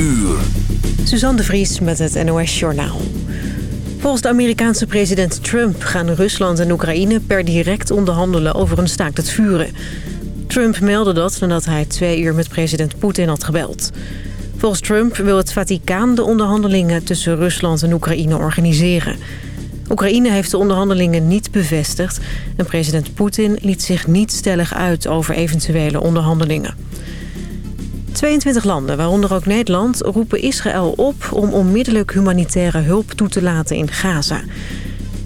uur. Suzanne de Vries met het NOS Journaal. Volgens de Amerikaanse president Trump gaan Rusland en Oekraïne per direct onderhandelen over een staakt het vuren. Trump meldde dat nadat hij twee uur met president Poetin had gebeld. Volgens Trump wil het Vaticaan de onderhandelingen tussen Rusland en Oekraïne organiseren. Oekraïne heeft de onderhandelingen niet bevestigd... en president Poetin liet zich niet stellig uit over eventuele onderhandelingen. 22 landen, waaronder ook Nederland, roepen Israël op... om onmiddellijk humanitaire hulp toe te laten in Gaza.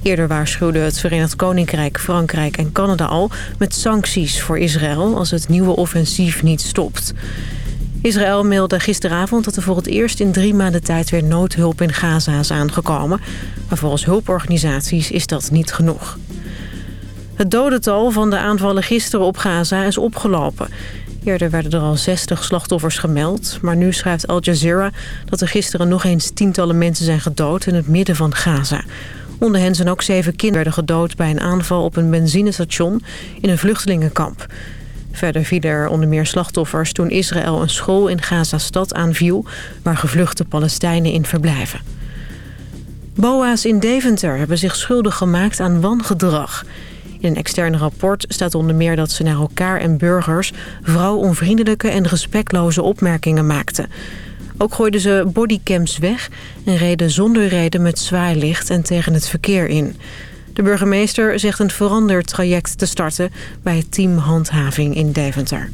Eerder waarschuwden het Verenigd Koninkrijk, Frankrijk en Canada al... met sancties voor Israël als het nieuwe offensief niet stopt. Israël mailde gisteravond dat er voor het eerst in drie maanden tijd... weer noodhulp in Gaza is aangekomen. Maar volgens hulporganisaties is dat niet genoeg. Het dodental van de aanvallen gisteren op Gaza is opgelopen... Eerder werden er al 60 slachtoffers gemeld. Maar nu schrijft Al Jazeera dat er gisteren nog eens tientallen mensen zijn gedood in het midden van Gaza. Onder hen zijn ook zeven kinderen gedood bij een aanval op een benzinestation in een vluchtelingenkamp. Verder vielen er onder meer slachtoffers toen Israël een school in Gaza-stad aanviel... waar gevluchte Palestijnen in verblijven. BOA's in Deventer hebben zich schuldig gemaakt aan wangedrag... In een extern rapport staat onder meer dat ze naar elkaar en burgers... vrouwonvriendelijke en respectloze opmerkingen maakten. Ook gooiden ze bodycams weg en reden zonder reden met zwaailicht en tegen het verkeer in. De burgemeester zegt een veranderd traject te starten bij het team Handhaving in Deventer.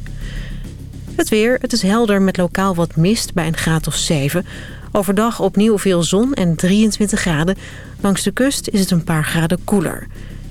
Het weer, het is helder met lokaal wat mist bij een graad of 7. Overdag opnieuw veel zon en 23 graden. Langs de kust is het een paar graden koeler.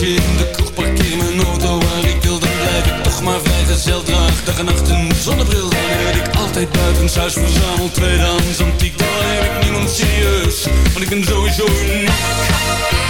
In de kroeg, parkeer mijn auto waar ik wil, dan blijf ik toch maar vrijgezel. Draag dag en nacht een zonnebril, dan ik altijd buitenshuis verzameld. Tweedehands antiek, dan heb ik niemand serieus, want ik ben sowieso uniek.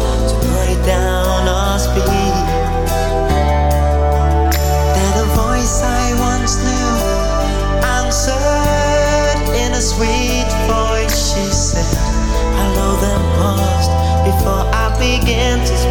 chances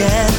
again.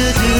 to do.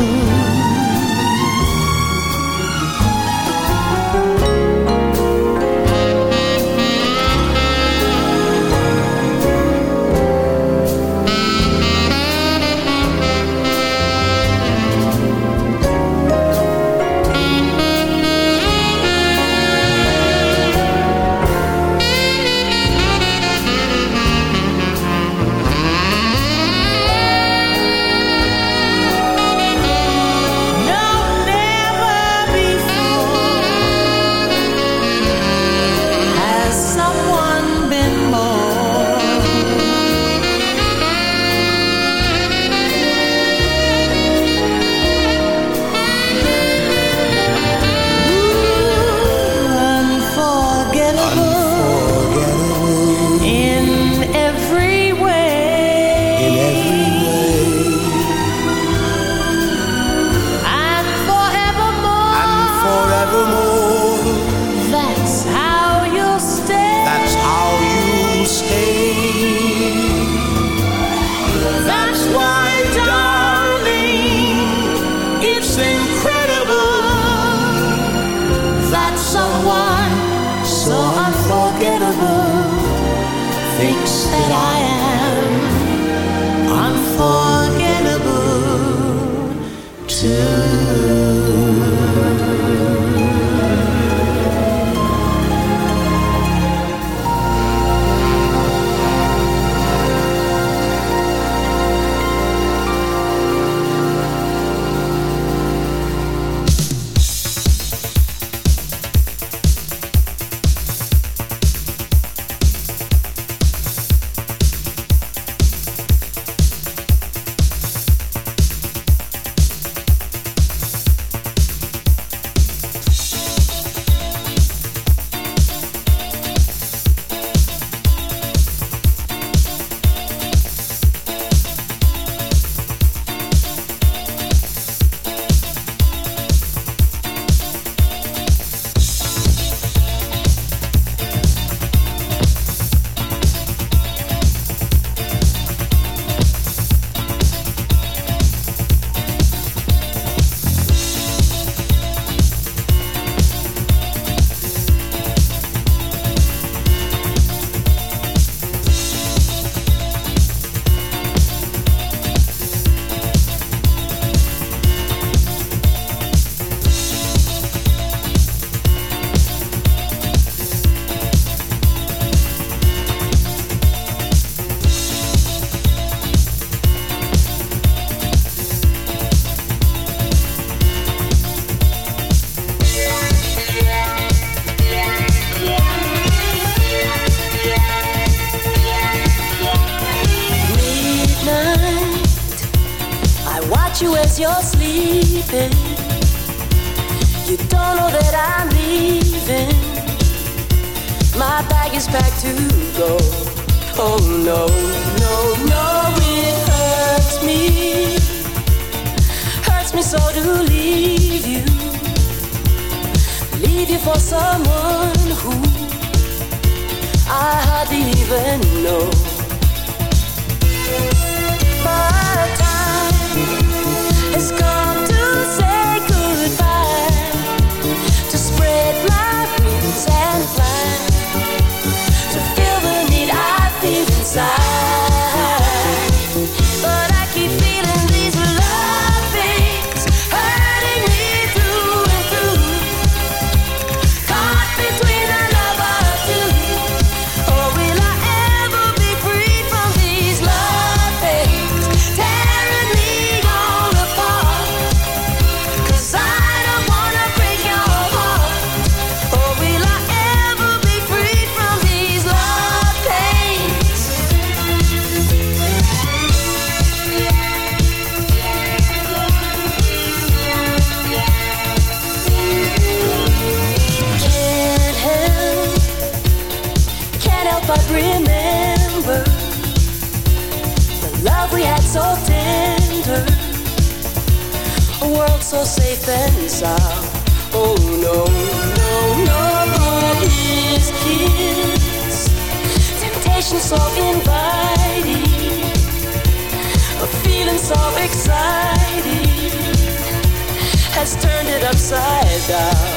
me so to leave you, leave you for someone who I hardly even know. My time. And are. Oh no, no, no, his kiss. Temptation so inviting, a feeling so exciting has turned it upside down.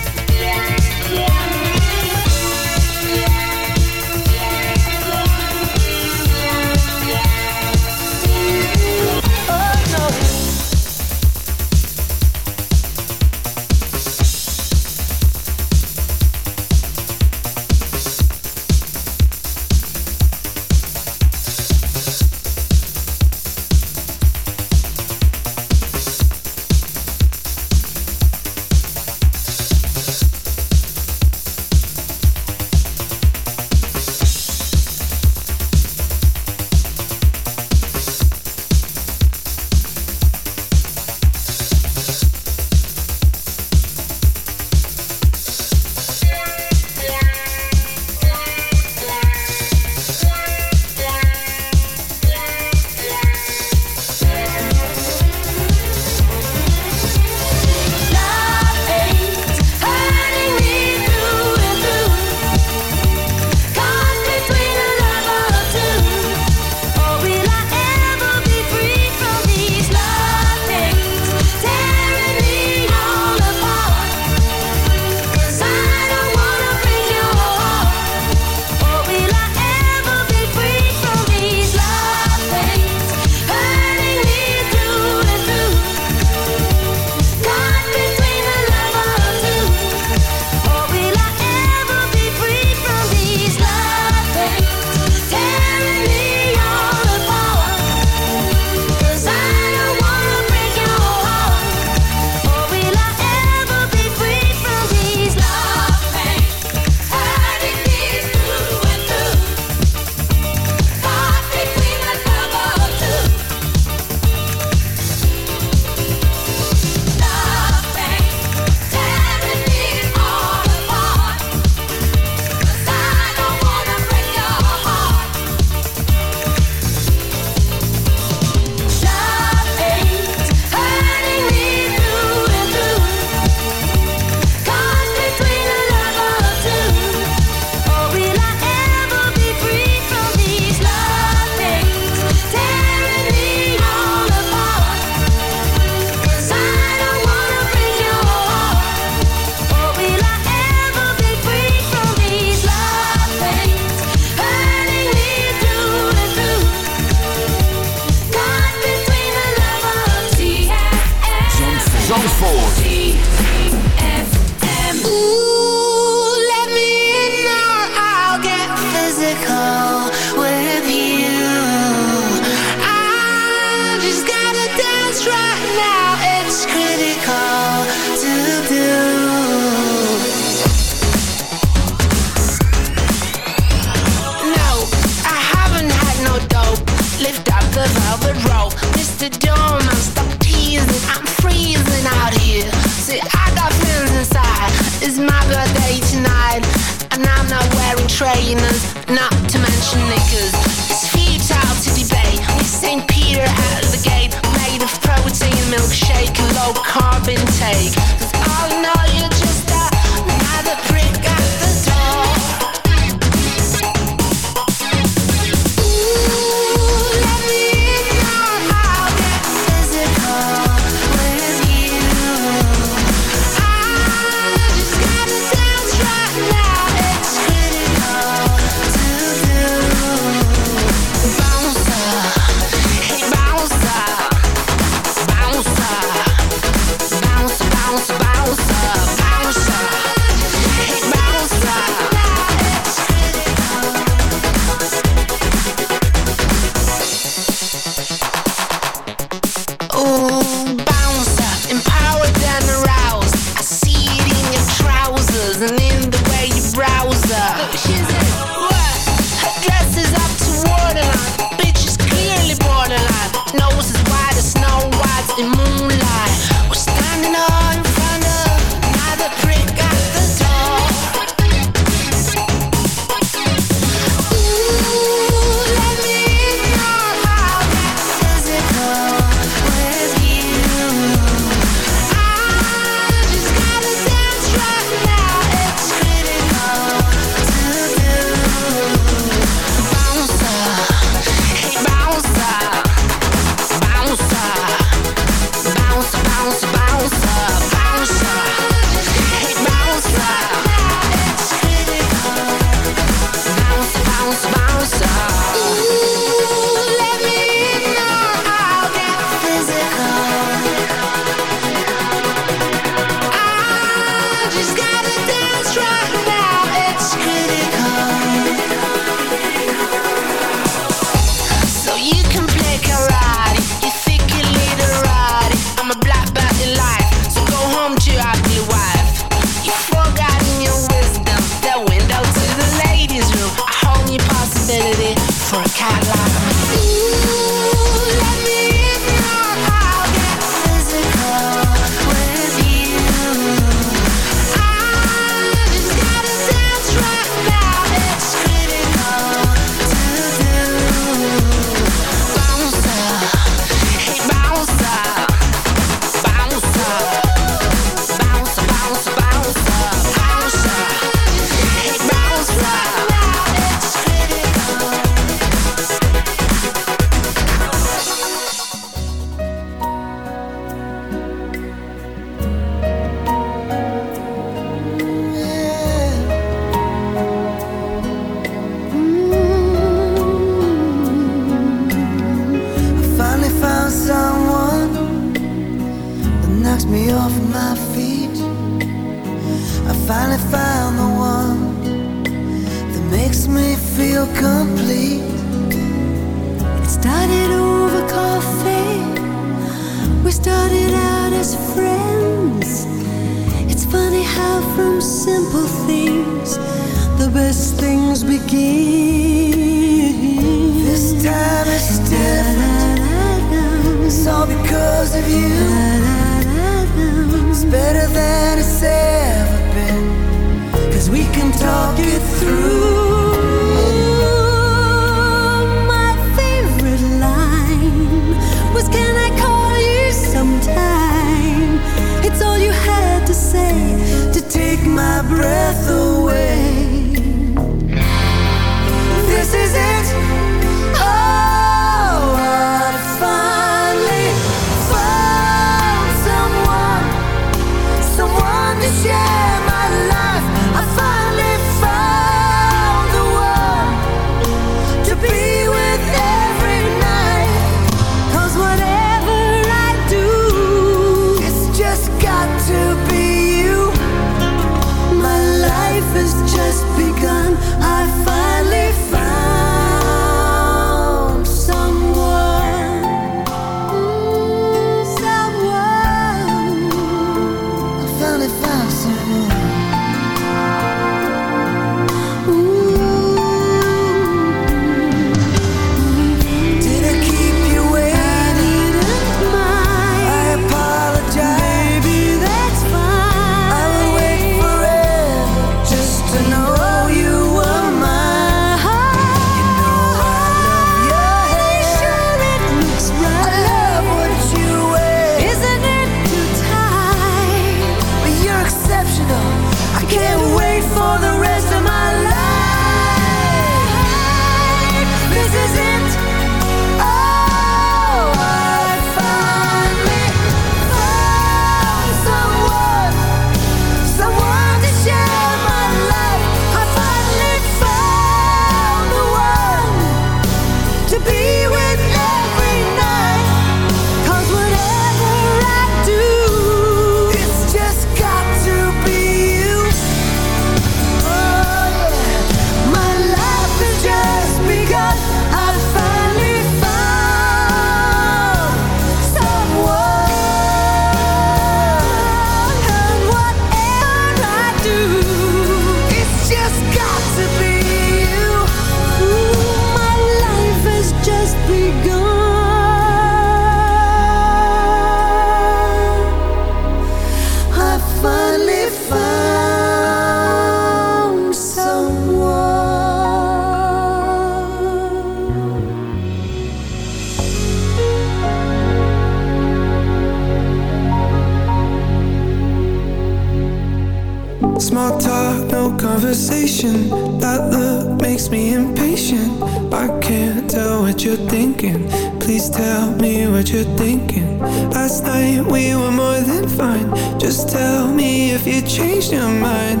last night we were more than fine. Just tell me if you changed your mind.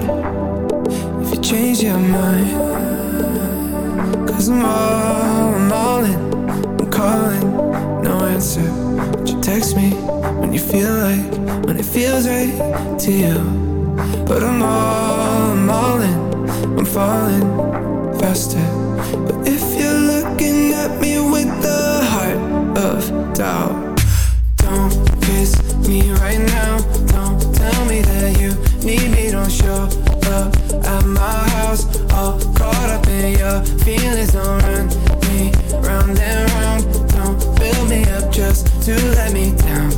If you changed your mind. Cause I'm all, I'm all in I'm calling, no answer. But you text me when you feel like When it feels right to you. But I'm all, I'm all in I'm falling faster. But if you're looking at me with the heart of doubt feelings don't run me round and round. Don't fill me up just to let me down.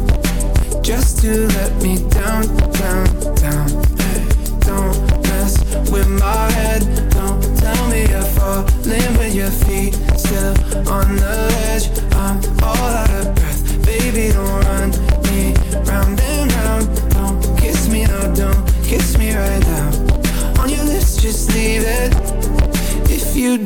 Just to let me down, down, down. Hey, don't mess with my head. Don't tell me you're falling with your feet still on the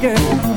Girl.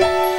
Bye.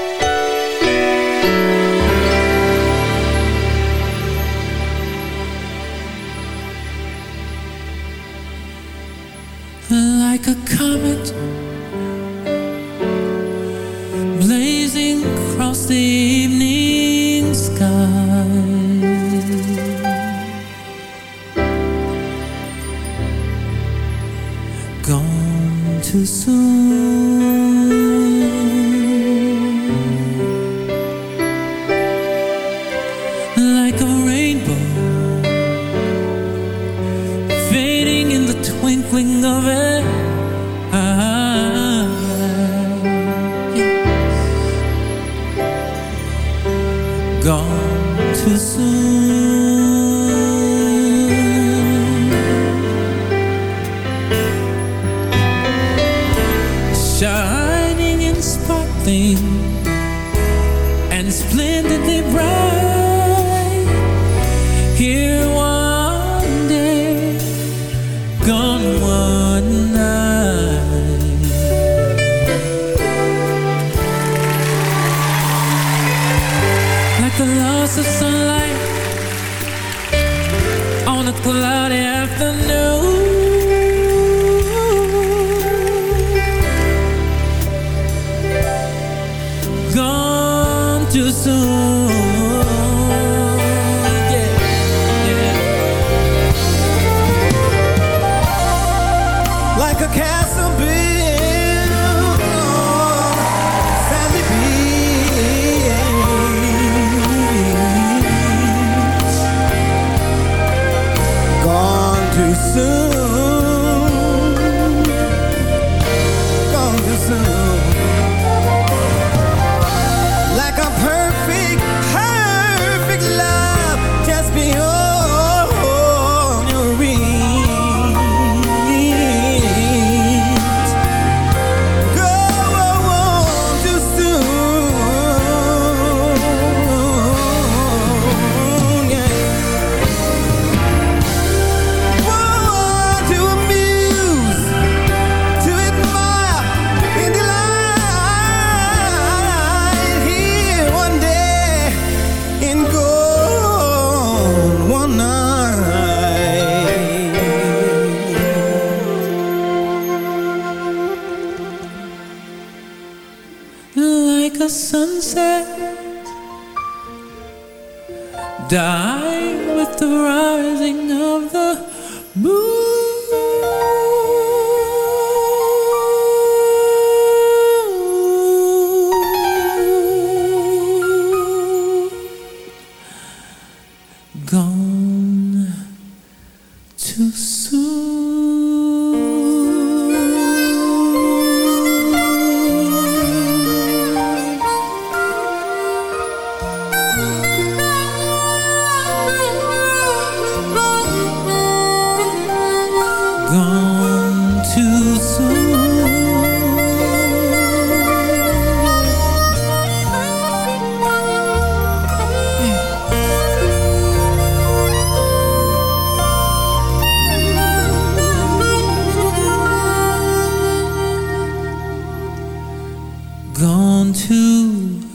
gone too.